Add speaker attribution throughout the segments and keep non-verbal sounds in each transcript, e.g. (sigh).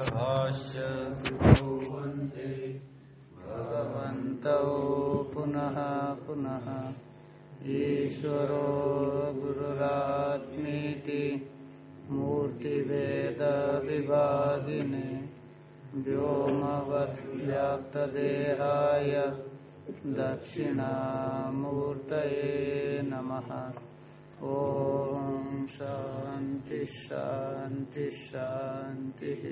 Speaker 1: भाष्य वंदे भगवन्तौ पुनः पुनः। ईश्वरो गुरुरात्मीति मूर्तिवेदविभागिने व्योमवद्व्याप्तदेहाय दक्षिणामूर्तये नमः। ॐ शान्ति शान्ति शान्तिः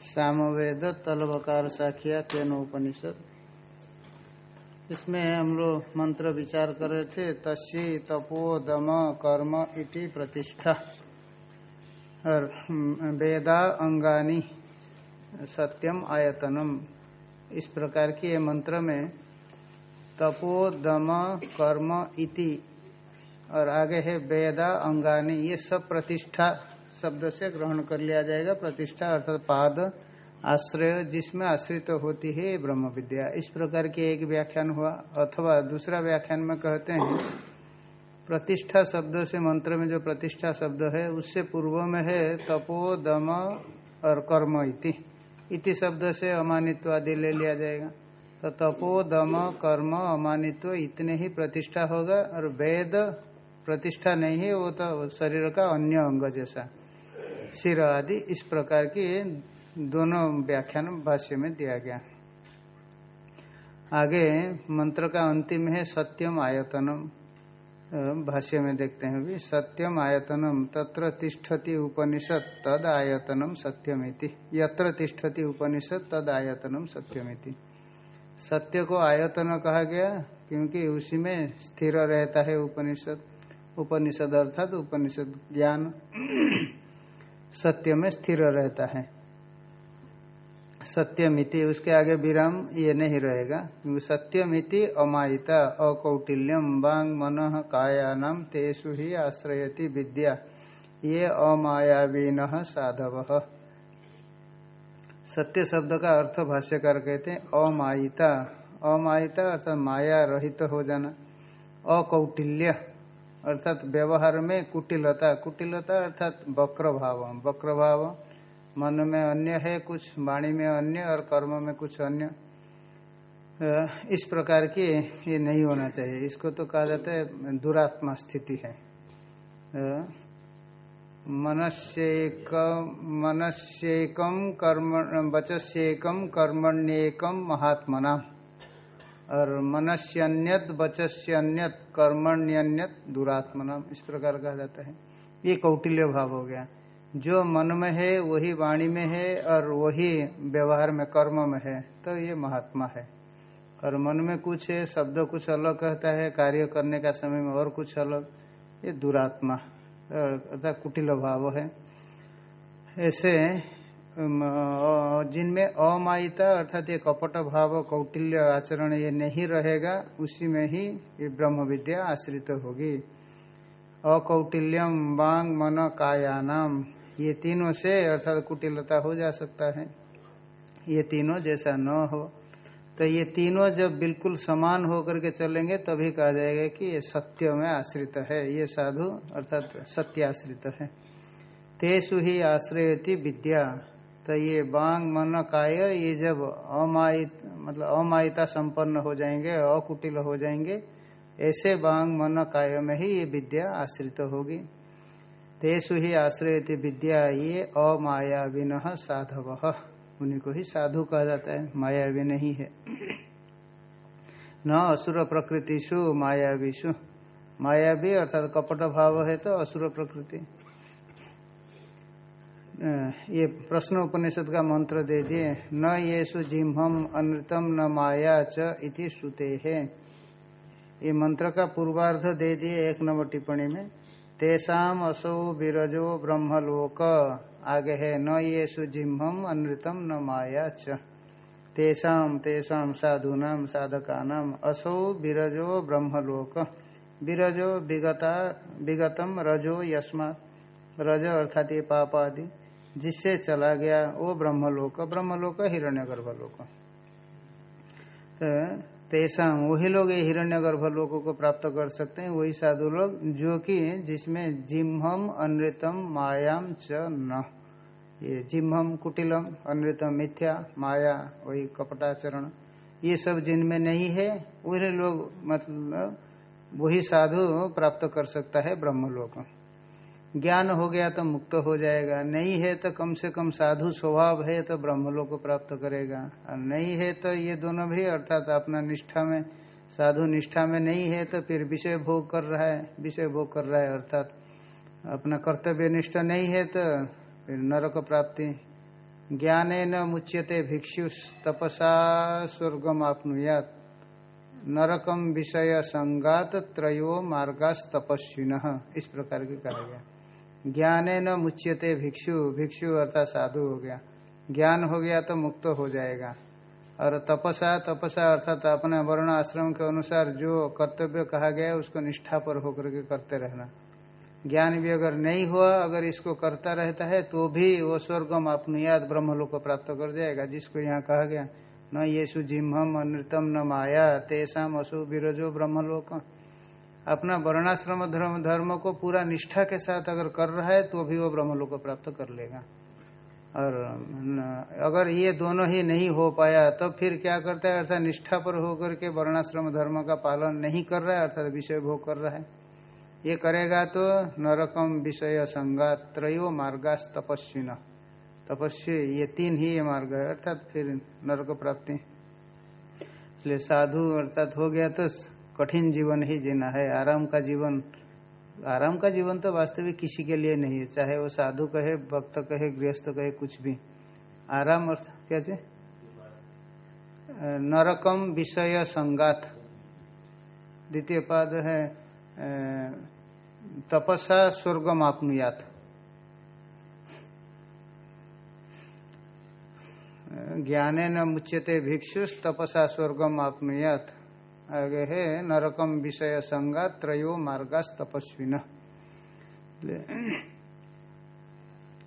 Speaker 1: सामवेद तलवकार साखिया केन उपनिषद इसमें हम लोग मंत्र विचार कर रहे थे तस्ी तपो दम कर्म इति प्रतिष्ठा। और वेदा अंगानी सत्यम आयतनम। इस प्रकार की ये मंत्र में तपो दम कर्म इति और आगे है वेदा अंगानी। ये सब प्रतिष्ठा शब्द से ग्रहण कर लिया जाएगा। प्रतिष्ठा अर्थात पाद, आश्रय, जिसमें आश्रित तो होती है ब्रह्म विद्या। इस प्रकार के एक व्याख्यान हुआ। अथवा दूसरा व्याख्यान में कहते हैं, प्रतिष्ठा शब्द से मंत्र में जो प्रतिष्ठा शब्द है, उससे पूर्व में है तपो दम और कर्म इति। इति शब्द से अमानित्व आदि ले लिया जाएगा। तो तपो, दम, कर्म, अमानित्व इतने ही प्रतिष्ठा होगा और वेद प्रतिष्ठा नहीं है, वो तो शरीर का अन्य अंग जैसा। सिर आदि, इस प्रकार की दोनों व्याख्यान भाष्य में दिया गया। आगे मंत्र का अंतिम है, सत्यम आयतनम। भाष्य में देखते हैं भी, सत्यम आयतनम तत्र तिष्ठति उपनिषद तद आयतनम सत्यमिति। यत्र तिष्ठति उपनिषद तद आयतनम सत्यमिति। सत्य को आयतन कहा गया, क्योंकि उसी में स्थिर रहता है उपनिषद। उपनिषद अर्थात उपनिषद ज्ञान। सत्य में स्थिर रहता है। सत्यमिति, उसके आगे विराम, ये नहीं रहेगा। क्योंकि सत्यमिति अमायिता, अकौटिल्यम बांग मन कायानाम तेषु ही आश्रयति विद्या। ये अमायावीन साधव। सत्य शब्द का अर्थ भाष्यकार कहते हैं, अमायिता। अमायिता अर्थात माया रहित हो जाना। अकौटिल्य अर्थात व्यवहार में कुटिलता। कुटिलता अर्थात वक्र भाव वक्र भाव मन में अन्य है, कुछ वाणी में अन्य और कर्म में कुछ अन्य। इस प्रकार की ये नहीं होना चाहिए। इसको तो कहा जाता है दुरात्मा स्थिति है। मनस्येक मनस्येकम कर्म वचस्येकम कर्मण्येकम महात्मना और मनस्यन्यत, वचस्यन्यत, कर्मण्यन्यत दुरात्मना इस प्रकार कहा जाता है। ये कौटिल्य भाव हो गया। जो मन में है, वही वाणी में है और वही व्यवहार में कर्म में है। तो ये महात्मा है। और मन में कुछ है, शब्द कुछ अलग कहता है, कार्य करने का समय में और कुछ अलग। ये दुरात्मा अर्थात कुटिल भाव है। ऐसे जिनमें अमायिता अर्थात ये कपट भाव, कौटिल्य आचरण ये नहीं रहेगा, उसी में ही ये ब्रह्म विद्या आश्रित होगी। अकौटिल्यम वांग मन कायानाम। ये तीनों से अर्थात कुटिलता हो जा सकता है। ये तीनों जैसा न हो। तो ये तीनों जब बिल्कुल समान होकर के चलेंगे, तभी कहा जाएगा कि ये सत्य में आश्रित है। ये साधु अर्थात सत्य आश्रित है। तेसु ही आश्रयती विद्या। तो ये बांग मन काय, ये जब अमायित मतलब अमायिता संपन्न हो जाएँगे, अकुटिल हो जाएँगे, ऐसे बांग मन काय में ही ये विद्या आश्रित होगी। तेसु ही आश्रयती विद्या ये अमायाविन साधव। उन्हीं को ही साधु कहा जाता है मायावी नहीं है। न असुर प्रकृतिशु मायावीशु मायावी अर्थात कपट भाव है तो असुर प्रकृति। ये प्रश्न उपनिषद का मंत्र दे दिए, न येसु जिम्हम अनृतम न माया च इति श्रुते है। ये मंत्र का पूर्वार्ध दे दिए एक नंबर टिप्पणी में। तेषाम असौ विरजो ब्रह्मलोक। आगे है न येसु जिम्हम अनृतम न माया च। तेषाम तेषाम साधुनाम, साधकानाम असौ विरजो ब्रह्मलोक। विरजो विगता, विगतम रजो यस्मा रज अर्थात ये पाप आदि जिससे चला गया वो ब्रह्मलोक। ब्रह्मलोक हिरण्य गर्भलोक तेसा वही लोग ये हिरण्य गर्भ लोगों को प्राप्त कर सकते हैं, वही साधु लोग, जो कि जिसमें जिम्हम अनृतम मायाम च न। ये जिम्हम कुटिलम अनृतम मिथ्या, माया, वही कपटाचरण। ये सब जिनमें नहीं है, वही लोग मतलब वही साधु प्राप्त कर सकता है ब्रह्म लोक ज्ञान हो गया तो मुक्त हो जाएगा। नहीं है तो कम से कम साधु स्वभाव है तो ब्रह्म लोक प्राप्त करेगा। और नहीं है तो ये दोनों भी, अर्थात अपना निष्ठा में, साधु निष्ठा में नहीं है तो फिर विषय भोग कर रहा है। विषय भोग कर रहा है, अर्थात अपना कर्तव्य निष्ठा नहीं है तो फिर नरक प्राप्ति। ज्ञान न मुच्यते भिक्षु तपसा स्वर्गम आपनुयात। नरकम विषय संगात त्रयो मार्गास तपस्विन इस प्रकार के कहा गया। ज्ञान न मुच्यते भिक्षु भिक्षु अर्थात साधु हो गया। ज्ञान हो गया तो मुक्त हो जाएगा। और तपसा तपसा अर्थात अपने वर्ण आश्रम के अनुसार जो कर्तव्य कहा गया उसको निष्ठा पर होकर के करते रहना। ज्ञान भी अगर नहीं हुआ, अगर इसको करता रहता है तो भी वो स्वर्गम अपनी याद ब्रह्मलोक को प्राप्त कर जाएगा, जिसको यहाँ कहा गया, न येसु जिम्हम अनृतम न माया तेसाम असु विरजो ब्रह्मलोक अपना वर्णाश्रम, धर्म धर्म को पूरा निष्ठा के साथ अगर कर रहा है तो भी वो ब्रह्मलोक को प्राप्त कर लेगा। और अगर ये दोनों ही नहीं हो पाया तो फिर क्या करता है? अर्थात निष्ठा पर होकर के वर्णाश्रम, धर्म का पालन नहीं कर रहा है, अर्थात विषय भोग कर रहा है। ये करेगा तो नरकम विषय संगा त्रयो मार्गास तपस्विन। तपस्वी ये तीन ही ये मार्ग है, अर्थात फिर नरक प्राप्ति। इसलिए साधु अर्थात हो गया तो कठिन जीवन ही जीना है। आराम का जीवन, आराम का जीवन तो वास्तविक किसी के लिए नहीं है। चाहे वो साधु कहे, भक्त कहे, गृहस्थ कहे, कुछ भी। आराम अर्थ क्या चे नरकम विषय संगात। द्वितीय पाद है तपस्या स्वर्गम आपनुयात। ज्ञाने न मुच्यते भिक्षु तपसा स्वर्गम आपनुयात। आगे है, नरकम विषय संगा त्रयो मार्गास तपस्विन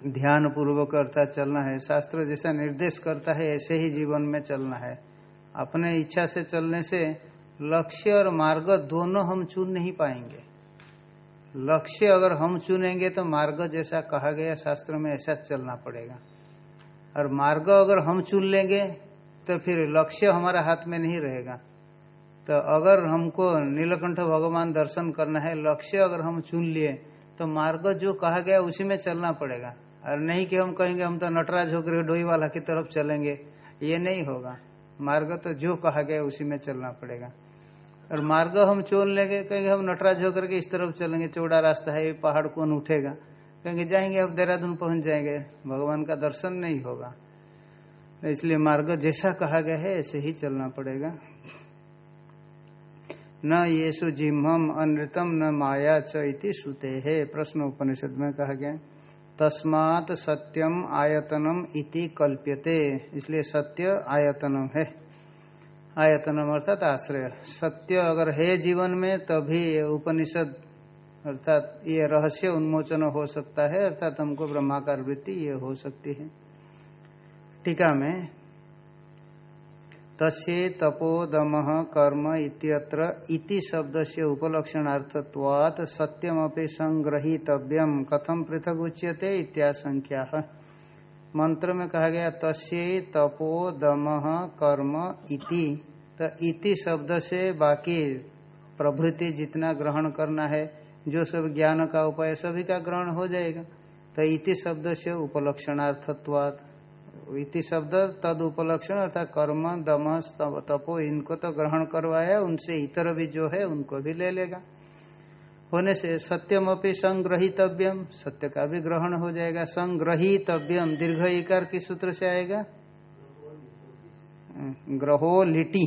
Speaker 1: ध्यान पूर्वक अर्थात चलना है। शास्त्र जैसा निर्देश करता है, ऐसे ही जीवन में चलना है। अपने इच्छा से चलने से लक्ष्य और मार्ग दोनों हम चुन नहीं पाएँगे। लक्ष्य अगर हम चुनेंगे तो मार्ग जैसा कहा गया शास्त्र में, ऐसा चलना पड़ेगा। और मार्ग अगर हम चुन लेंगे तो फिर लक्ष्य हमारा हाथ में नहीं रहेगा। तो अगर हमको नीलकंठ भगवान दर्शन करना है, लक्ष्य अगर हम चुन लिए तो मार्ग जो कहा गया उसी में चलना पड़ेगा। और नहीं कि हम कहेंगे, हम तो नटराज होकर डोई वाला की तरफ़ चलेंगे, ये नहीं होगा। मार्ग तो जो कहा गया उसी में चलना पड़ेगा। और मार्ग हम चुन लेंगे, कहेंगे, हम नटराज होकर के इस तरफ़ चलेंगे, चौड़ा रास्ता है, ये पहाड़ कौन उठेगा? कहेंगे, जाएँगे, अब देहरादून पहुँच जाएँगे, भगवान का दर्शन नहीं होगा। इसलिए मार्ग जैसा कहा गया है, ऐसे ही चलना पड़ेगा। न येसु जिम्हम अनृतम न माया च श्रुते। है प्रश्न उपनिषद में कहा गया तस्मात सत्यम आयतनम इति कल्प्यते। इसलिए सत्य आयतनम है। आयतनम अर्थात आश्रय। सत्य अगर है जीवन में, तभी उपनिषद, अर्थात ये रहस्य उन्मोचन हो सकता है, अर्थात हमको ब्रह्माकार वृत्ति ये हो सकती है। टीका में तस्य तपोदम कर्म इत्यत्र इति शब्द से उपलक्षणार्थत्वात् सत्यमपि संग्रहीतव्यम। कथम पृथक उच्यते इत्याशंख्या मंत्र में कहा गया, तस्य तपोदम कर्म इति। तो इति शब्द से बाकी प्रभृति जितना ग्रहण करना है, जो सब ज्ञान का उपाय, सभी का ग्रहण हो जाएगा। तो इति शब्द से उपलक्षणार्थत्वात। इति शब्द तद उपलक्षण अर्थात कर्म दम तपो इनको तो ग्रहण करवाया, उनसे इतर भी जो है, उनको भी ले लेगा। होने से सत्यम अपनी संग्रहितव्यम, सत्य का भी ग्रहण हो जाएगा। संग्रहितव्यम, दीर्घ इकार किस सूत्र से आएगा। ग्रहो लिटी।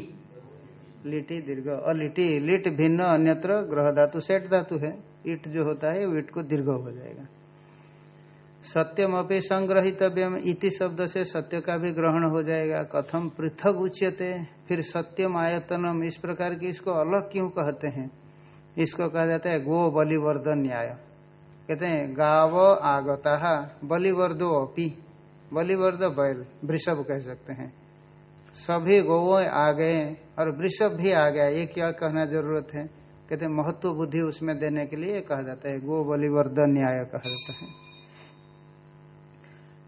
Speaker 1: लिटी दीर्घ, और लिटी भिन्न अन्यत्र, ग्रह धातु सेठ धातु है। इट जो होता है इट को दीर्घ हो जाएगा। सत्यम अपनी संग्रहितव्यम इति शब्द से सत्य का भी ग्रहण हो जाएगा। कथम पृथक उच्यते, फिर सत्यम आयतनम इस प्रकार की इसको अलग क्यों कहते हैं? इसको कहा जाता है गो बलिवर्धन न्याय। कहते हैं, गाव आगता बलिवर्दो अपी बलिवर्द बैल, वृषभ कह सकते हैं। सभी गौ आ गए और वृषभ भी आ गया। ये क्या कहना ज़रूरत है? कहते महत्व बुद्धि उसमें देने के लिए कहा जाता है, गो बलिवर्धन न्याय कहा जाता है।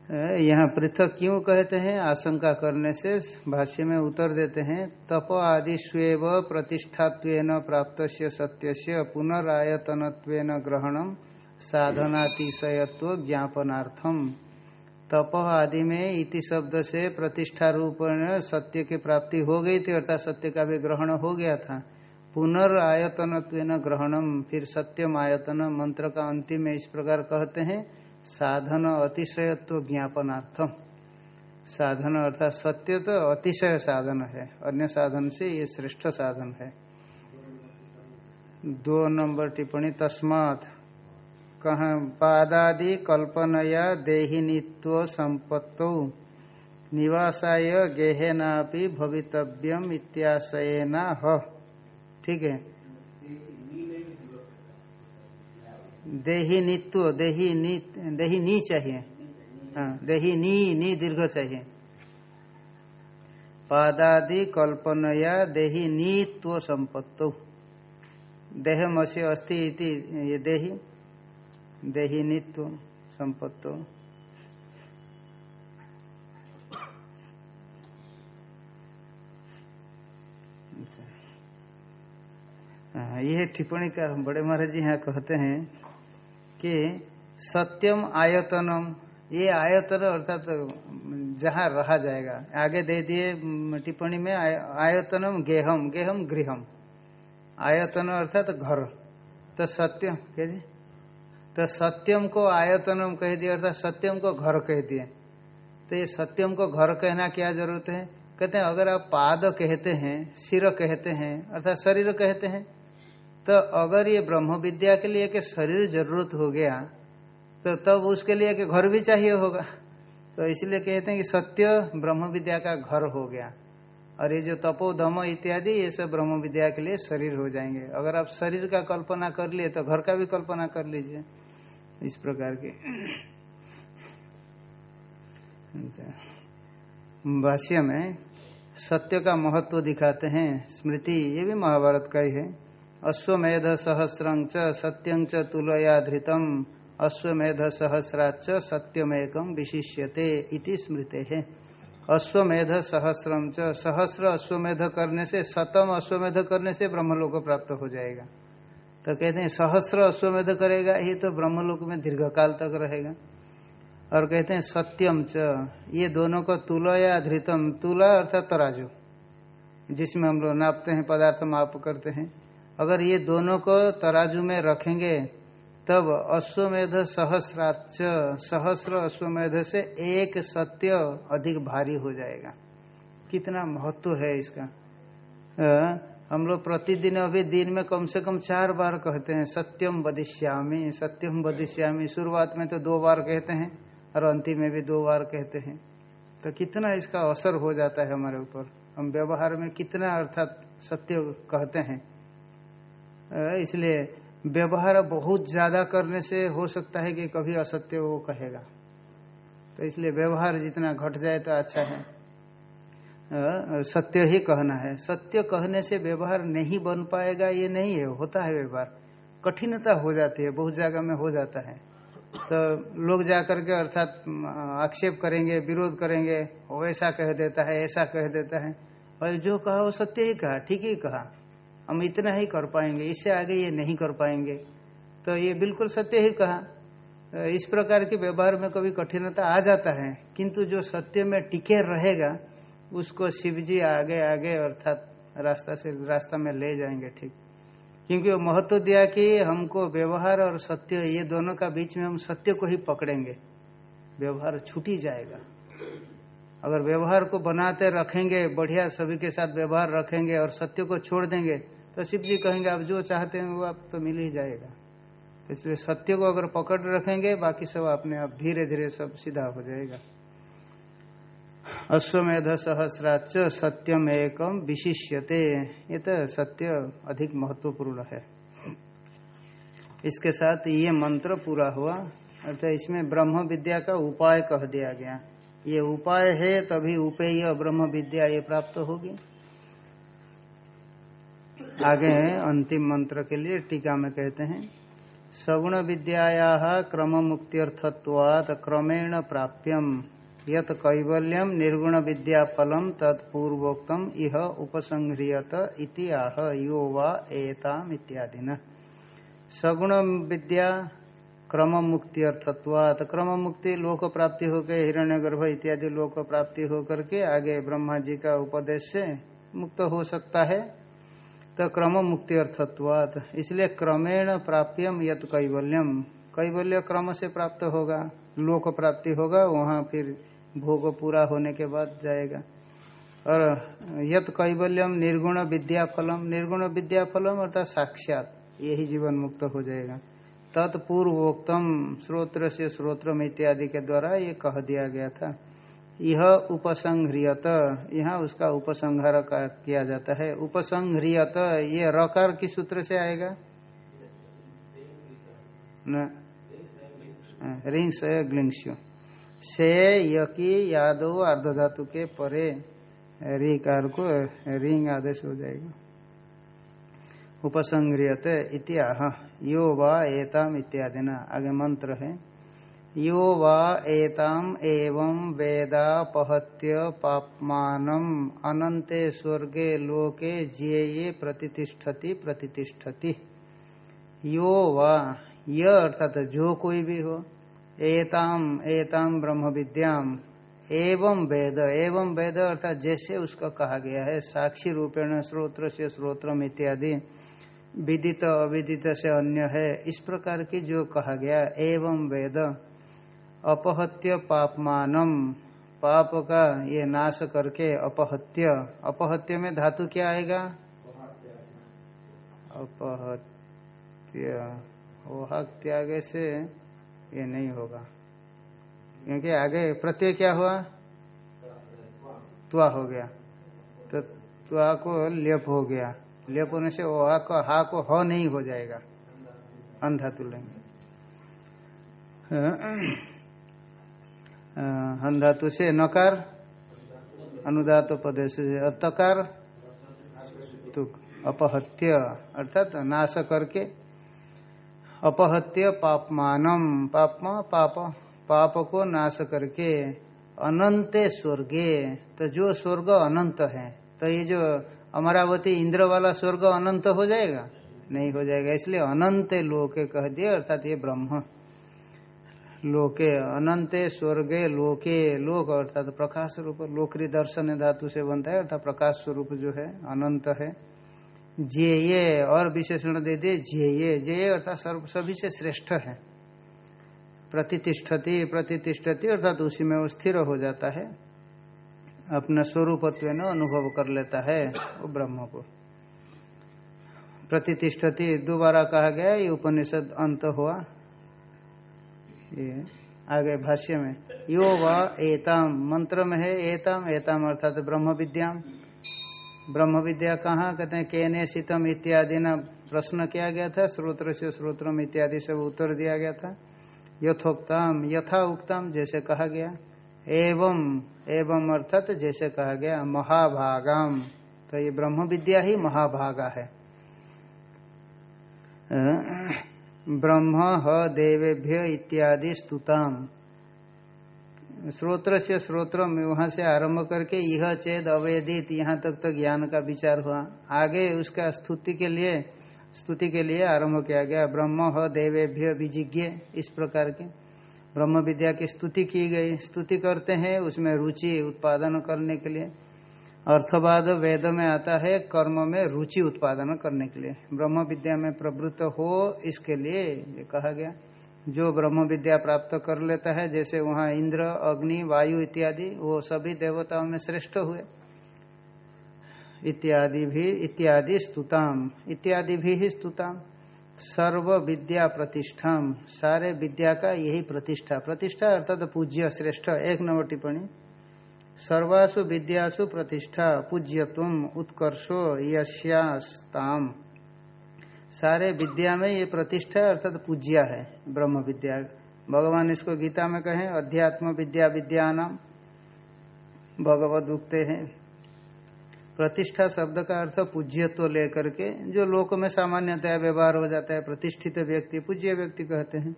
Speaker 1: यहाँ पृथक क्यों कहते हैं? आशंका करने से भाष्य में उत्तर देते हैं, तप आदि स्वेव प्रतिष्ठात्व प्राप्त से सत्य से पुनरायतन ग्रहणम साधनातिशयत्व ज्ञापनार्थम तप आदि में इति शब्द से प्रतिष्ठा रूप सत्य की प्राप्ति हो गई थी, अर्थात सत्य का भी ग्रहण हो गया था। पुनरायतन ग्रहणम फिर सत्यम आयतन मंत्र का अंतिम में इस प्रकार कहते हैं साधन अतिशयत्व ज्ञापनार्थम। साधन अर्थात सत्य तो अतिशय साधन है। अन्य साधन से ये श्रेष्ठ साधन है। दो नंबर टिप्पणी, तस्मात। कहा, पादादि कल्पनया देहिनित्व संपत्तौ। निवासाय गेहेना भवितव्यम इत्याशयना। ह, ठीक है। देही नित्व देही नी देही नी चाहिए। हाँ देही नी नी दीर्घ चाहिए। पादादि कल्पनया देही नीत्व संपत्तो। देह मस्य अस्ति इति ये देही देही नित्व संपत्तो। हाँ, यह टिप्पणी का बड़े महाराज जी यहाँ कहते हैं कि सत्यम आयतनम ये आयतन अर्थात जहाँ रहा जाएगा। आगे दे दिए टिप्पणी में आय, आयतनम गेहम गेहम गृहम। आयतन अर्थात घर। तो सत्यम कह जी? तो सत्यम को आयतनम कह दिए अर्थात सत्यम को घर कह दिए। तो ये सत्यम को घर कहना क्या ज़रूरत है? कहते हैं अगर आप पाद कहते हैं सिर कहते हैं अर्थात शरीर कहते हैं तो अगर ये ब्रह्म विद्या के लिए के शरीर ज़रूरत हो गया तो तब उसके लिए के घर भी चाहिए होगा। तो इसलिए कहते हैं कि सत्य ब्रह्म विद्या का घर हो गया। और ये जो तपो, दम इत्यादि, ये सब ब्रह्म विद्या के लिए शरीर हो जाएँगे। अगर आप शरीर का कल्पना कर लिए तो घर का भी कल्पना कर लीजिए। इस प्रकार के। अच्छा। भाष्य में सत्य का महत्व दिखाते हैं। स्मृति, ये भी महाभारत का ही है। अश्वमेध सहस्रं सत्यं तुलया धृतम अश्वमेध सहस्राच सत्यमेकम विशिष्यते स्मृते। है अश्वमेध सहस्रम सहस्र अश्वमेध करने से शतम अश्वमेध करने से ब्रह्मलोक प्राप्त हो जाएगा। तो कहते हैं, सहस्र अश्वमेध करेगा ये तो ब्रह्मलोक में दीर्घ काल तक रहेगा। और कहते हैं, सत्यम च, ये दोनों को तुलया धृतम तुला अर्थात तराजू, जिसमें हम लोग नापते हैं, पदार्थ माप करते हैं। अगर ये दोनों को तराजू में रखेंगे तब अश्वमेध सहस्राच सहस्र अश्वमेध से एक सत्य अधिक भारी हो जाएगा। कितना महत्व है इसका? आ, हम लोग प्रतिदिन अभी दिन में कम से कम चार बार कहते हैं सत्यम बदिश्यामी सत्यम बदिश्यामी शुरुआत में तो दो बार कहते हैं और अंतिम में भी दो बार कहते हैं। तो कितना इसका असर हो जाता है हमारे ऊपर? हम व्यवहार में कितना अर्थात सत्य कहते हैं? इसलिए व्यवहार बहुत ज़्यादा करने से हो सकता है कि कभी असत्य वो कहेगा। तो इसलिए व्यवहार जितना घट जाए तो अच्छा है। सत्य ही कहना है। सत्य कहने से व्यवहार नहीं बन पाएगा, ये नहीं है, होता है व्यवहार। कठिनता हो जाती है, बहुत जगह में हो जाता है। तो लोग जाकर के अर्थात आक्षेप करेंगे, विरोध करेंगे वो ऐसा कह देता है, ऐसा कह देता है। और जो कहा वो सत्य ही कहा, ठीक ही कहा। हम इतना ही कर पाएँगे, इससे आगे ये नहीं कर पाएँगे। तो ये बिल्कुल सत्य ही कहा। इस प्रकार के व्यवहार में कभी कठिनता आ जाता है, किंतु जो सत्य में टिके रहेगा, उसको शिव जी आगे आगे अर्थात रास्ता से, रास्ता में ले जाएँगे, ठीक। क्योंकि वो महत्व दिया कि हमको व्यवहार और सत्य, ये दोनों का बीच में हम सत्य को ही पकड़ेंगे। व्यवहार छूटी जाएगा। अगर व्यवहार को बनाते रखेंगे, बढ़िया सभी के साथ व्यवहार रखेंगे और सत्य को छोड़ देंगे तो शिव जी कहेंगे, आप जो चाहते हैं वो आप तो मिल ही जाएगा। तो इसलिए सत्य को अगर पकड़ रखेंगे, बाकी सब अपने आप धीरे धीरे सब सीधा हो जाएगा। अश्वमेध सहस्राच सत्यम एकम विशिष्यते। ये तो सत्य अधिक महत्वपूर्ण है। इसके साथ ये मंत्र पूरा हुआ। अर्थात तो इसमें ब्रह्म विद्या का उपाय कह दिया गया। ये उपाय है, तभी उपेय ब्रह्म विद्या ये प्राप्त होगी। आगे अंतिम मंत्र के लिए टीका में कहते हैं, सगुण विद्याया क्रम मुक्त्यर्थत्वात् क्रमेण प्राप्यम, यत कैवल्यम निर्गुण विद्या फलम तत्पूर्वोक्तम, इह उपसंह्रियत इति आह, यो वा एताम इत्यादि न सगुण विद्या क्रम मुक्ति अर्थत्वात क्रम मुक्ति लोक प्राप्ति होकर हिरण्य गर्भ इत्यादि लोक प्राप्ति होकर के आगे ब्रह्मा जी का उपदेश से मुक्त हो सकता है। तो क्रम मुक्ति अर्थत्वात इसलिए क्रमेण प्राप्यम यत कैवल्यम। कैवल्य क्रम से प्राप्त होगा, लोक प्राप्ति होगा, वहाँ फिर भोग पूरा होने के बाद जाएगा। और यत कैवल्यम निर्गुण विद्या फलम। निर्गुण विद्या फलम अर्थात साक्षात, यही जीवन मुक्त हो जाएगा। तत्पूर्वोक्तम, श्रोत्र से श्रोत्र इत्यादि के द्वारा ये कह दिया गया था। यह उपसंह्रियत, यहाँ उसका उपसंहार किया जाता है। उपसंह्रियत, ये रकार किस सूत्र से आएगा? न, रिंग से ग्लिंग्स्यु। से यकी यादो अर्धधातु के परे, रिकार को रिंग आदेश हो जाएगा। उपसंग्रियत इत्याह, यो वा एताम इत्यादि न आगे मंत्र है। यो वा एताम एवं वेदापहत्य पापमानम। अनंते स्वर्गे लोके जिये प्रतिष्ठति प्रतिष्ठति यो वा, य अर्थात जो कोई भी हो, एताम एताम ब्रह्म विद्याम एवं वेद एवं वेद अर्थात जैसे उसका कहा गया है, साक्षी रूपेण स्रोत्र से स्रोत्रम इत्यादि। विदित, अविदित से अन्य है। इस प्रकार की जो कहा गया, एवं वेद। अपहत्य पापमानम। पाप का ये नाश करके अपहत्य। अपहत्य में धातु क्या आएगा? अपहत्य। त्यागे से ये नहीं होगा। क्योंकि आगे प्रत्यय क्या हुआ? त्वा हो गया। तो त्वा को लेप हो गया। लेप होने से ओहा को, हा को ह नहीं हो जाएगा। अंधातु लेंगे हंधातु से नकार अनुदात पद से तकार तुक अपहत्य, अर्थात नाश करके, अपहत्य पापमानम, पापमा, पाप पाप को नाश करके, अनंत स्वर्गे तो जो स्वर्ग अनंत है तो ये जो अमरावती इंद्र वाला स्वर्ग अनंत हो जाएगा? नहीं हो जाएगा, इसलिए अनंत लोके कह दिए, अर्थात ये ब्रह्म। लोके अनंते स्वर्गे लोके लोक, अर्थात प्रकाश रूप, लोकरी दर्शन धातु से बनता है, अर्थात प्रकाश स्वरूप जो है, अनंत है। जे ये और विशेषण दे दिए, जे ये जे ये अर्थात सर्व, सभी से श्रेष्ठ है। प्रतिष्ठति प्रतिष्ठति अर्थात उसी में वो स्थिर हो जाता है। अपना स्वरूपत्व अनुभव कर लेता है, वो ब्रह्म को। प्रतिष्ठति दोबारा कहा गया ये उपनिषद अंत हुआ। आगे भाष्य में, यो व एताम मंत्र में है एताम एताम अर्थात ब्रह्म विद्याम ब्रह्म विद्या कहाँ? कहते हैं, केने शीतम इत्यादि ना प्रश्न किया गया था स्रोत्र से स्रोत्रम इत्यादि सब उत्तर दिया गया था। यथोक्ताम, यथा उक्तम, जैसे कहा गया। एवं एवं अर्थात जैसे कहा गया, महाभागाम। तो ये ब्रह्म विद्या ही महाभागा है। ब्रह्म ह देवेभ्य इत्यादि स्तुताम। श्रोत्र से श्रोत्र में वहाँ से आरंभ करके यह चेद अवेदित, यहाँ तक तो ज्ञान का विचार हुआ। आगे उसका स्तुति के लिए, स्तुति के लिए आरंभ किया गया। ब्रह्म ह देवेभ्य विजिज्ञ इस प्रकार के। ब्रह्म विद्या की स्तुति की गई। स्तुति करते हैं, उसमें रुचि उत्पादन करने के लिए। अर्थवाद वेद में आता है कर्म में रुचि उत्पादन करने के लिए। ब्रह्म विद्या में प्रवृत्त हो, इसके लिए ये कहा गया। जो ब्रह्म विद्या प्राप्त कर लेता है, जैसे वहाँ इंद्र, अग्नि, वायु इत्यादि, वो सभी देवताओं में श्रेष्ठ हुए। इत्यादि भी, इत्यादि स्तुताम। इत्यादि भी ही स्तुताम। सर्व विद्या प्रतिष्ठाम। सारे विद्या का यही प्रतिष्ठा। प्रतिष्ठा अर्थात पूज्य, श्रेष्ठ, एक नंबर टिप्पणी। सर्वासु विद्यासु प्रतिष्ठा, पूज्यत्व उत्कर्षो यश्यास्ताम सारे विद्या में ये प्रतिष्ठा अर्थात पूज्या है, ब्रह्म विद्या। भगवान इसको गीता में कहें, अध्यात्म विद्या विद्यानाम। भगवत उगते हैं। प्रतिष्ठा शब्द का अर्थ पूज्यत्व तो लेकर के, जो लोक में सामान्यतया व्यवहार हो जाता है, प्रतिष्ठित व्यक्ति, पूज्य व्यक्ति कहते हैं।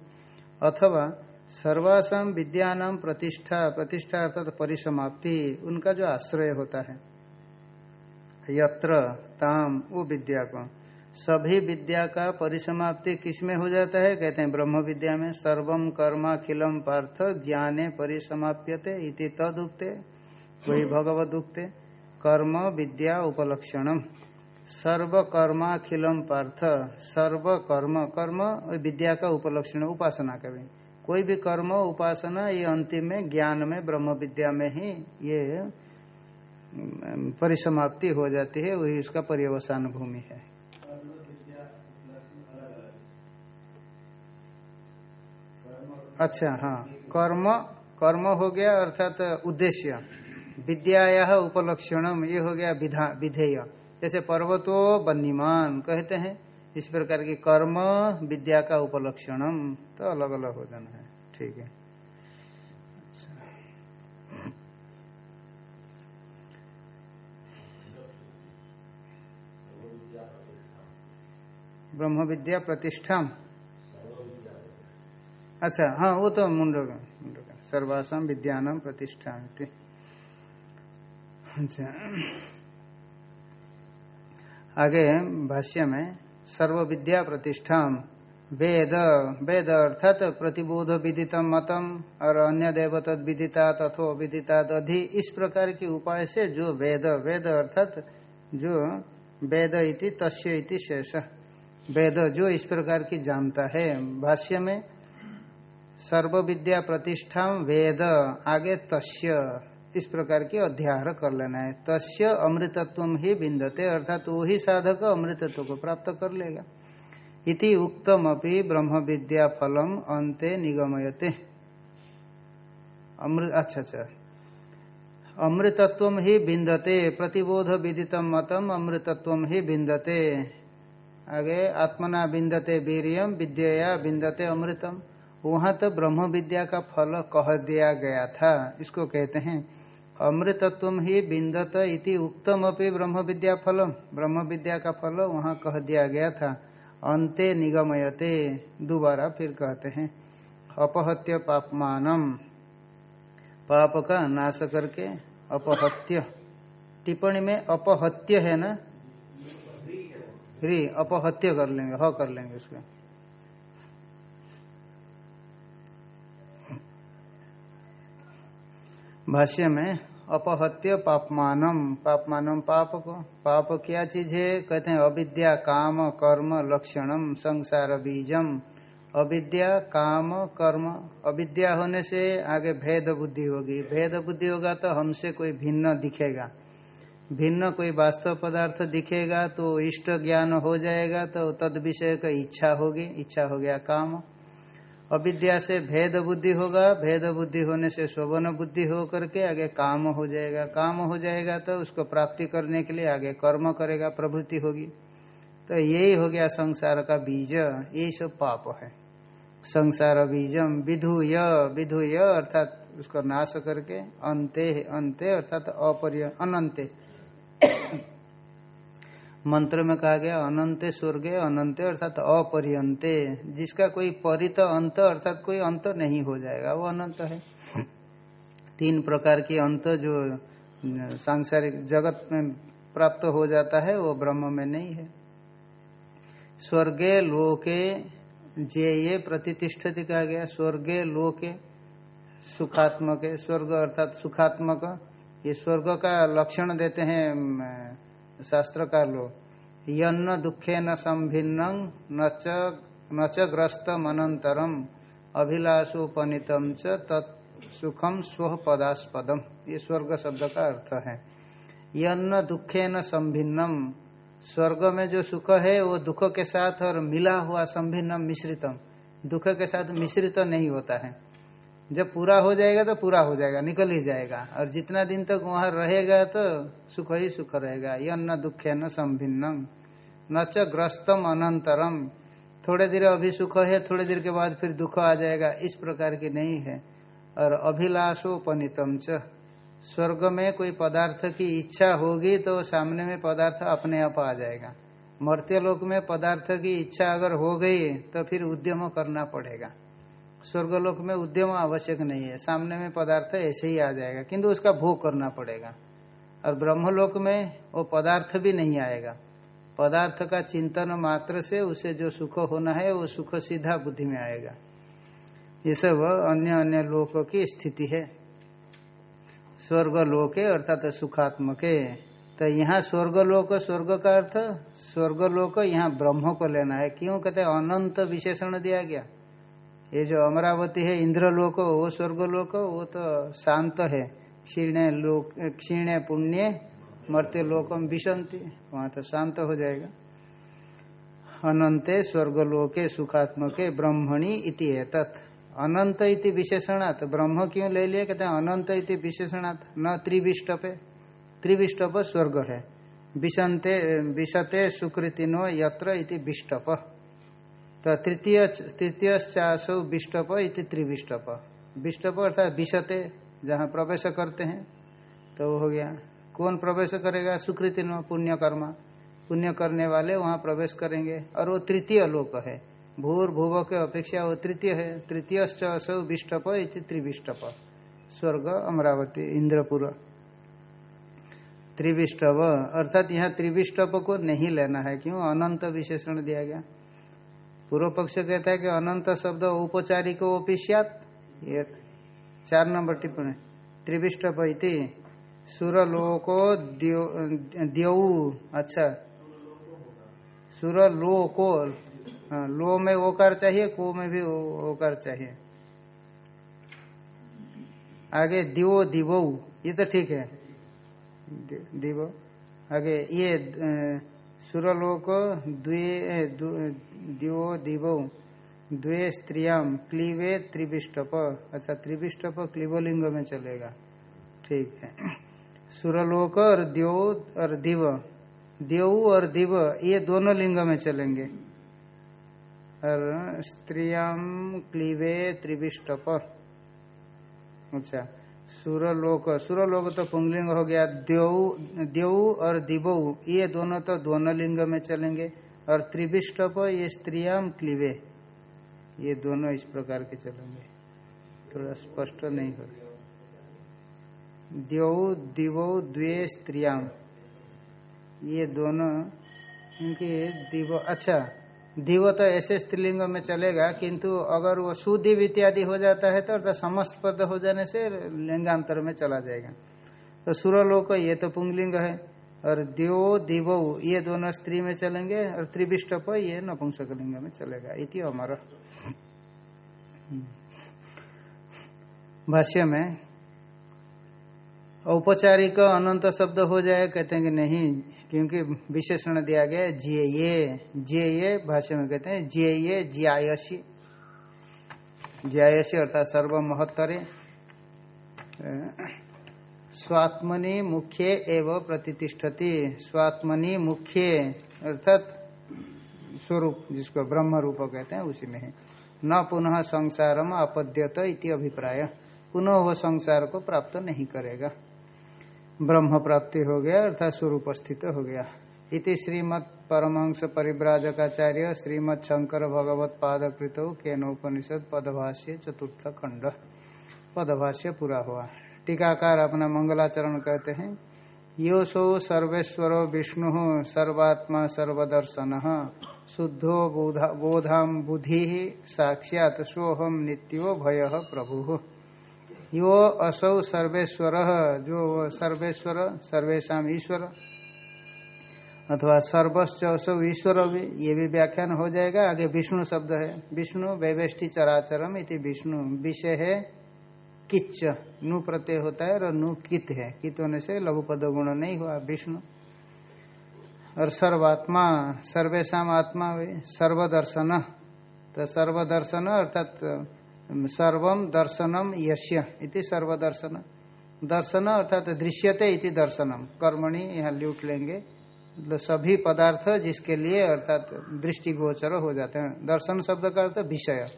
Speaker 1: अथवा सर्वासम विद्यानाम प्रतिष्ठा प्रतिष्ठा अर्थात परिसमाप्ति, उनका जो आश्रय होता है। यत्र, ताम, वो विद्या को। सभी विद्या का परिसमाप्ति किसमें हो जाता है? कहते हैं ब्रह्म विद्या में सर्वम कर्माखिलम पार्थ ज्ञाने परिसमाप्यते इति तद उक्ते वही भगवत उक्ते कर्म विद्या उपलक्षणम। सर्व कर्माखिलम पार्थ, सर्व कर्म कर्म, विद्या का उपलक्षण, उपासना का भी। कोई भी कर्म, उपासना, ये अंतिम में, ज्ञान में, ब्रह्म विद्या में ही ये परिसमाप्ति हो जाती है, वही उसका पर्यवसान भूमि है। अच्छा हाँ कर्म कर्म हो गया, अर्थात उद्देश्य। विद्या उपलक्षणम, ये हो गया विधा, विधेय। जैसे पर्वतो बन्नीमान, कहते हैं। इस प्रकार की कर्म विद्या का उपलक्षणम। तो अलग अलग हो जाना है। ठीक है। ब्रह्म विद्या प्रतिष्ठा अच्छा हाँ वो तो मुंडो का मुंडो का सर्वासम विद्यानम प्रतिष्ठा अच्छा। आगे भाष्य में सर्व विद्या प्रतिष्ठा वेद वेद अर्थात प्रतिबोध विदितम मतम, और अन्य देव तद विदिता, तथो विदिता अधि इस प्रकार के उपाय से जो वेद वेद अर्थात जो वेद इति, तस्य इति शेष। वेद जो इस प्रकार की जानता है। भाष्य में सर्व विद्या प्रतिष्ठा वेद, आगे तस्य। इस प्रकार की अध्याहार कर लेना है। तस्य अमृतत्व ही बिंदते अर्थात वो ही साधक अमृतत्व को प्राप्त कर लेगा। इति उक्तम अपनी ब्रह्म विद्या फलम अंते निगमयते। अमृत अच्छा अच्छा। अमृतत्व ही बिंदते प्रतिबोध विदितम मतम अमृतत्व ही बिंदते आगे, आत्मना बिंदते वीरियम विद्या बिंदते अमृतम। वहाँ तो ब्रह्म विद्या का फल कह दिया गया था, इसको कहते हैं अमृतत्व ही बिंदत इति उक्तम अपनी ब्रह्म विद्या फलम ब्रह्म विद्या का फल वहाँ कह दिया गया था। अंते निगमयते, दोबारा फिर कहते हैं। अपहत्य पापमानम। पाप का नाश करके अपहत्य। टिप्पणी में अपहत्य है ना? री, अपहत्य कर लेंगे, ह कर लेंगे उसका। भाष्य में, अपहत्य पापमानम पापमानम पाप को, पाप क्या चीज़ है? कहते हैं, अविद्या, काम, कर्म, लक्षणम, संसार बीजम। अविद्या, काम, कर्म, अविद्या होने से आगे भेद बुद्धि होगी। भेद बुद्धि होगा तो हमसे कोई भिन्न दिखेगा। भिन्न कोई वास्तव पदार्थ दिखेगा तो इष्ट ज्ञान हो जाएगा तो तद विषय का इच्छा होगी। इच्छा हो गया काम। अविद्या से भेद बुद्धि होगा, भेद बुद्धि होने से शोभन बुद्धि हो करके आगे काम हो जाएगा। काम हो जाएगा तो उसको प्राप्ति करने के लिए आगे कर्म करेगा, प्रवृत्ति होगी। तो यही हो गया संसार का बीज। यही सब पाप है। संसार बीजम विधुय विधुय अर्थात उसको नाश करके अंते अंते अर्थात अपरिय, अनंते। मंत्र में कहा गया, अनंत स्वर्गे अनंत, अर्थात अपरियंते। जिसका कोई परित अंत, अर्थात कोई अंत नहीं हो जाएगा, वो अनंत है। तीन प्रकार के अंत जो सांसारिक जगत में प्राप्त हो जाता है, वो ब्रह्म में नहीं है। स्वर्गे लोके जे ये प्रतिष्ठित कहा गया, स्वर्गे लोके सुखात्मक, स्वर्ग अर्थात सुखात्मक, ये स्वर्ग का लक्षण देते हैं शास्त्र का लो यन्न दुखे न संभिन्न न च ग्रस्त मनंतरम अभिलाषोपनीतम च तत्सुखम स्व पदास्पदम ये स्वर्ग शब्द का अर्थ है। यन्न दुखे न संभिन्नम स्वर्ग में जो सुख है, वो दुख के साथ और मिला हुआ संभिन्नम मिश्रितम। दुख के साथ मिश्रित नहीं होता है। जब पूरा हो जाएगा तो पूरा हो जाएगा, निकल ही जाएगा। और जितना दिन तक वहाँ रहेगा तो सुख ही सुख रहेगा। यह न दुखे, न संभिन्नम, न च ग्रस्तम अनंतरम। थोड़े देर अभी सुख है, थोड़े देर के बाद फिर दुख आ जाएगा। इस प्रकार की नहीं है। और अभिलाषोपनीतम च। स्वर्ग में कोई पदार्थ की इच्छा होगी तो सामने में पदार्थ अपने आप आ जाएगा। मर्त्य लोक में पदार्थ की इच्छा अगर हो गई तो फिर उद्यम करना पड़ेगा। स्वर्गलोक में उद्यम आवश्यक नहीं है। सामने में पदार्थ ऐसे ही आ जाएगा। किंतु उसका भोग करना पड़ेगा। और ब्रह्मलोक में वो पदार्थ भी नहीं आएगा। पदार्थ का चिंतन मात्र से उसे जो सुख होना है, वो सुख सीधा बुद्धि में आएगा। ये सब अन्य अन्य लोकों की स्थिति है। स्वर्ग लोके अर्थात सुखात्मके। तो यहाँ स्वर्गलोक, स्वर्ग का अर्थ, स्वर्गलोक यहाँ ब्रह्म को लेना है। क्यों? कहते अनंत विशेषण दिया गया। ये जो अमरावती है, इंद्रलोक, वो स्वर्गलोक, वो तो शांत है। क्षीण लोक, क्षीण पुण्य मरते लोकम विशंति वहाँ तो शांत हो जाएगा। अनंते स्वर्गलोके सुखात्मके ब्रह्मणी इति तत् अनंत इति विशेषणात्। ब्रह्म क्यों ले लिया कहते हैं अनंत इति विशेषणात्। न त्रिविष्टपे। त्रिविष्टप स्वर्ग है। विशंते विशते सुकृतिनो यत्र इति विष्टप। तो तृतीय तृतीय चाशो विष्टप इति त्रिविष्टप। विष्टप अर्थात विशते, जहाँ प्रवेश करते हैं तो हो गया। कौन प्रवेश करेगा? सुकृति पुण्य कर्मा पुण्य करने वाले वहाँ प्रवेश करेंगे, और वो तृतीय लोक है। भूर भूव के अपेक्षा वो तृतीय है। तृतीय असौ विष्टप इति त्रिविष्टप। स्वर्ग, अमरावती, इंद्रपुर। त्रिविष्टव अर्थात यहाँ त्रिविष्टप को नहीं लेना है। क्यों? अनंत विशेषण दिया गया। पूर्व पक्ष कहता है कि अनंत शब्द औपचारिक ओपिष्यात। ये चार नंबर टिप्पणी। त्रिविष्टप इति सुरलोको द्यऊ अच्छा। सुरलोको हाँ, लो में ओकार चाहिए को में भी ओकार चाहिए। आगे दिवो दिवो ये तो ठीक है। दिवो। आगे ये सुरलोक द्वे दिवो दिवो द्वे स्त्रियाम क्लीवे त्रिविष्टप अच्छा त्रिविष्टप क्लीवलिंग में चलेगा। ठीक है। सुरलोक और द्यो और दिव। देव और दिव, ये दोनों लिंग में चलेंगे। और स्त्रियाम क्लीवे त्रिविष्टप अच्छा सुरलोक। सुरलोक तो पुंगलिंग हो गया। देव और दिवो, ये दोनों तो दोनों लिंग में चलेंगे। और त्रिविष्टप ये स्त्रियाम क्लीवे। ये दोनों इस प्रकार के चलेंगे। थोड़ा स्पष्ट नहीं हो देव दिवो, द्वे स्त्रियाम ये दोनों इनके दिवो अच्छा दिव तो ऐसे स्त्रीलिंग में चलेगा, किंतु अगर वो सुदिव इत्यादि हो जाता है तो अर्थात समस्त पद हो जाने से लिंगांतर में चला जाएगा। तो सुरलोक ये तो पुंगलिंग है। और दिवो दिवो, ये दोनों स्त्री में चलेंगे और त्रिविष्टप ये नपुंसक लिंग में चलेगा। इति अमर। भाष्य में, औपचारिक अनंत शब्द हो जाए, कहते हैं कि नहीं, क्योंकि विशेषण दिया गया जे ये जे ये भाष्य में कहते हैं जे ये ज्यायसी। ज्यायसी अर्थात सर्व महत्तरे स्वात्मनि मुख्य एवं प्रतिष्ठति। स्वात्मनि मुख्य, अर्थात स्वरूप, जिसको ब्रह्म रूप कहते हैं, उसी में है। न पुनः संसारम आपद्यत इति अभिप्राय। पुनः वह संसार को प्राप्त नहीं करेगा। ब्रह्म प्राप्ति हो गया, अर्थात स्वरूप स्थित हो गया। इति श्रीमद परमहंस परिव्राजकाचार्य श्रीमद शंकर भगवत पादकृत केनोपनिषद पदभाष्य चतुर्थ खंड पदभाष्य पूरा हुआ। टीकाकार अपना मंगलाचरण कहते हैं योसो सर्वेश्वर विष्णु सर्वात्मा सर्वदर्शन, शुद्धो बोधाम बुद्धि साक्षात सोहम नित्यो भय प्रभु। यो असौ सर्वेश्वर, जो सर्वेश्वर सर्वेशा ईश्वर, अथवा सर्वश्च असौ ईश्वर भी ये भी व्याख्यान हो जाएगा। आगे विष्णु शब्द है, विष्णु वैवेष्टि चराचरम इति विष्णु, विषय है किच्च नु प्रत्यय होता है और नु कित है। कित होने से लघु पद गुण नहीं हुआ, विष्णु। और सर्वात्मा सर्वेशा आत्मा सर्वदर्शन। तो सर्वदर्शन अर्थात सर्वम दर्शनम यश्य इति सर्वदर्शन। दर्शन अर्थात दृश्यते इति दर्शनम। कर्मणि यहाँ लूट लेंगे। मतलब सभी पदार्थ जिसके लिए अर्थात दृष्टिगोचर हो जाते हैं। दर्शन शब्द का अर्थ विषय।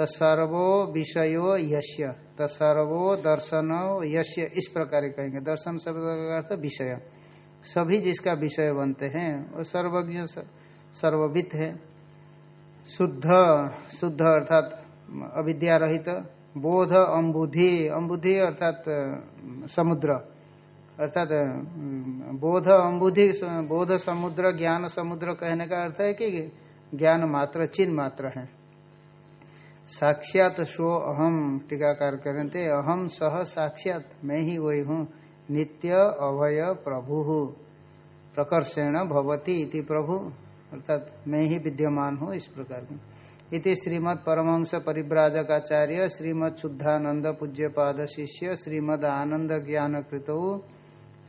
Speaker 1: तर्वो विषयो यश्य तर्वो दर्शन यश्य इस प्रकार कहेंगे। दर्शन शब्द का अर्थ विषय। सभी जिसका विषय बनते हैं, वो सर्वज्ञ सर्ववित है। शुद्ध शुद्ध अर्थात अविद्या रहित, बोध अम्बुधि अम्बुधि अर्थात, समुद्र। अर्थात बोध अम्बुधि बोध, समुद्र, ज्ञान, समुद्र कहने का अर्थ है कि ज्ञान मात्र, चिन्ह मात्र है। साक्षात स्व अहम, टीकाकार करते अहम सह साक्षात, मैं ही वही हूँ, नित्य अभय प्रभु प्रकर्षेण भवती इति प्रभु, अर्थात मैं ही विद्यमान हूँ इस प्रकार की इति श्रीमद परमहंस परिव्राजकाचार्य, श्रीमद शुद्धानंद पूज्य पाद शिष्य, श्रीमद आनंद ज्ञान कृत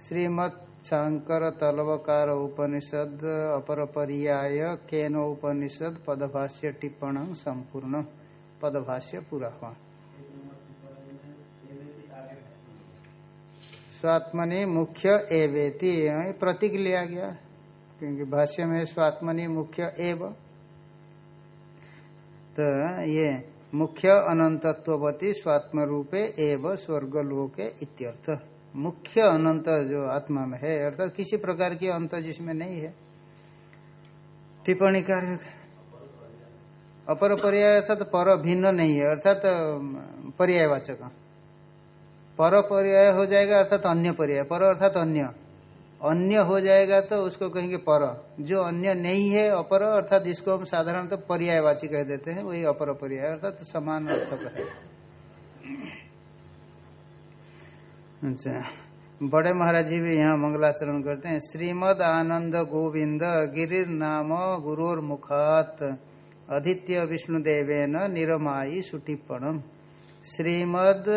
Speaker 1: श्रीमद शंकर तलवकार उपनिषद अपर पर्याय केन उपनिषद पदभाष्य टिप्पण संपूर्ण पदभाष्य पूरा हुआ। स्वात्मनि मुख्य एवेति प्रतीक लिया गया, क्योंकि भाष्य में स्वात्मनि मुख्य एव। तो ये मुख्य अनंतत्वती स्वात्म रूपे एव स्वर्गलोके इत्यर्थ। मुख्य अनंत जो आत्मा में है, अर्थात किसी प्रकार की अंत जिसमें नहीं है। टिप्पणी कार्य अपर पर्याय अर्थात पर भिन्न नहीं है, अर्थात पर्यायवाचक। पर पर्याय हो जाएगा, अर्थात अन्य पर्याय। पर अर्थात अन्य। अन्य हो जाएगा तो उसको कहेंगे पर। जो अन्य नहीं है अपर, अर्थात इसको हम साधारण तो पर्यायवाची कह देते हैं, वही अपर पर्याय, अर्थात तो समान अर्थक है। अच्छा। बड़े महाराज जी भी यहाँ मंगलाचरण करते हैं। श्रीमद आनंद गोविंद गिरिर नाम गुरोर मुखात अधित्य विष्णुदेवेन निरमाई सुटिप्पणम श्रीमद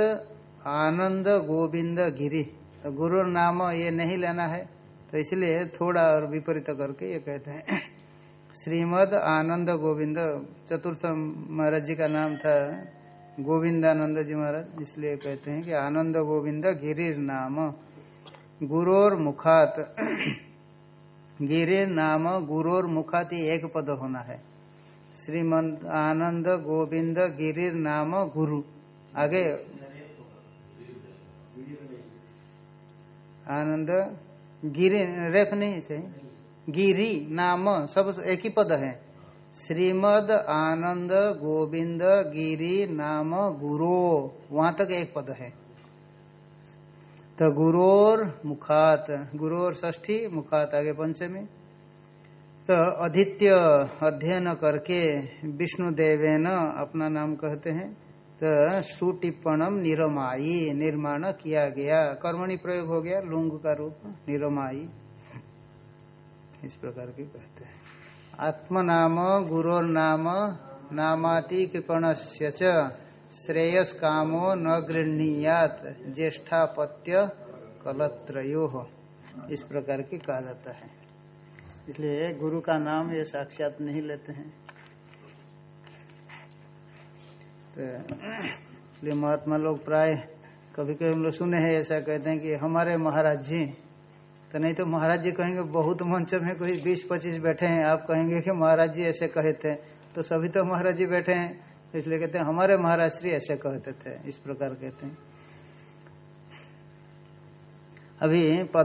Speaker 1: आनंद गोविंद गिरी। तो गुरु नाम ये नहीं लेना है तो इसलिए थोड़ा और विपरीत करके ये कहते हैं। श्रीमद आनंद गोविंद, चतुर्थ महाराज जी का नाम था गोविंदानंद जी महाराज, इसलिए कहते हैं कि आनंद गोविंद गिरिर नाम। गुरोर मुखात। (clears throat) गिरिर नाम गुरोर मुखात एक पद होना है। श्रीमद आनंद गोविंद गिरिर नाम गुरु। आगे। आनंद गिरी रेफ नहीं चाहिए गिरी नाम सब एक ही पद है। श्रीमद आनंद गोविंद गिरी नाम गुरु। वहाँ तक एक पद है। तो गुरोर मुखात, गुरोर ष्ठी मुखात, आगे पंचमी। तो अधित्य अध्ययन करके विष्णु देवेन अपना नाम कहते हैं। तो सुटिप्पणम निरमाई निर्माण किया गया। कर्मणि प्रयोग हो गया, लुंग का रूप निरमाई इस प्रकार की कहते हैं। आत्मनाम गुरोर नाम नामाति कृपण से श्रेयस कामो न गृहणीयात, ज्येष्ठापत्य कलत्रो इस प्रकार की कहा जाता है। इसलिए गुरु का नाम ये साक्षात नहीं लेते हैं। तो इसलिए महात्मा लोग प्राय कभी कभी हम लोग सुने हैं, ऐसा कहते हैं कि हमारे महाराज जी तो नहीं तो महाराज जी कहेंगे, बहुत मंच में कोई बीस पच्चीस बैठे हैं। आप कहेंगे कि महाराज जी ऐसे कहे थे तो सभी तो महाराज जी बैठे हैं, इसलिए कहते हैं, हमारे महाराज श्री ऐसे कहते थे। इस प्रकार कहते हैं। अभी पद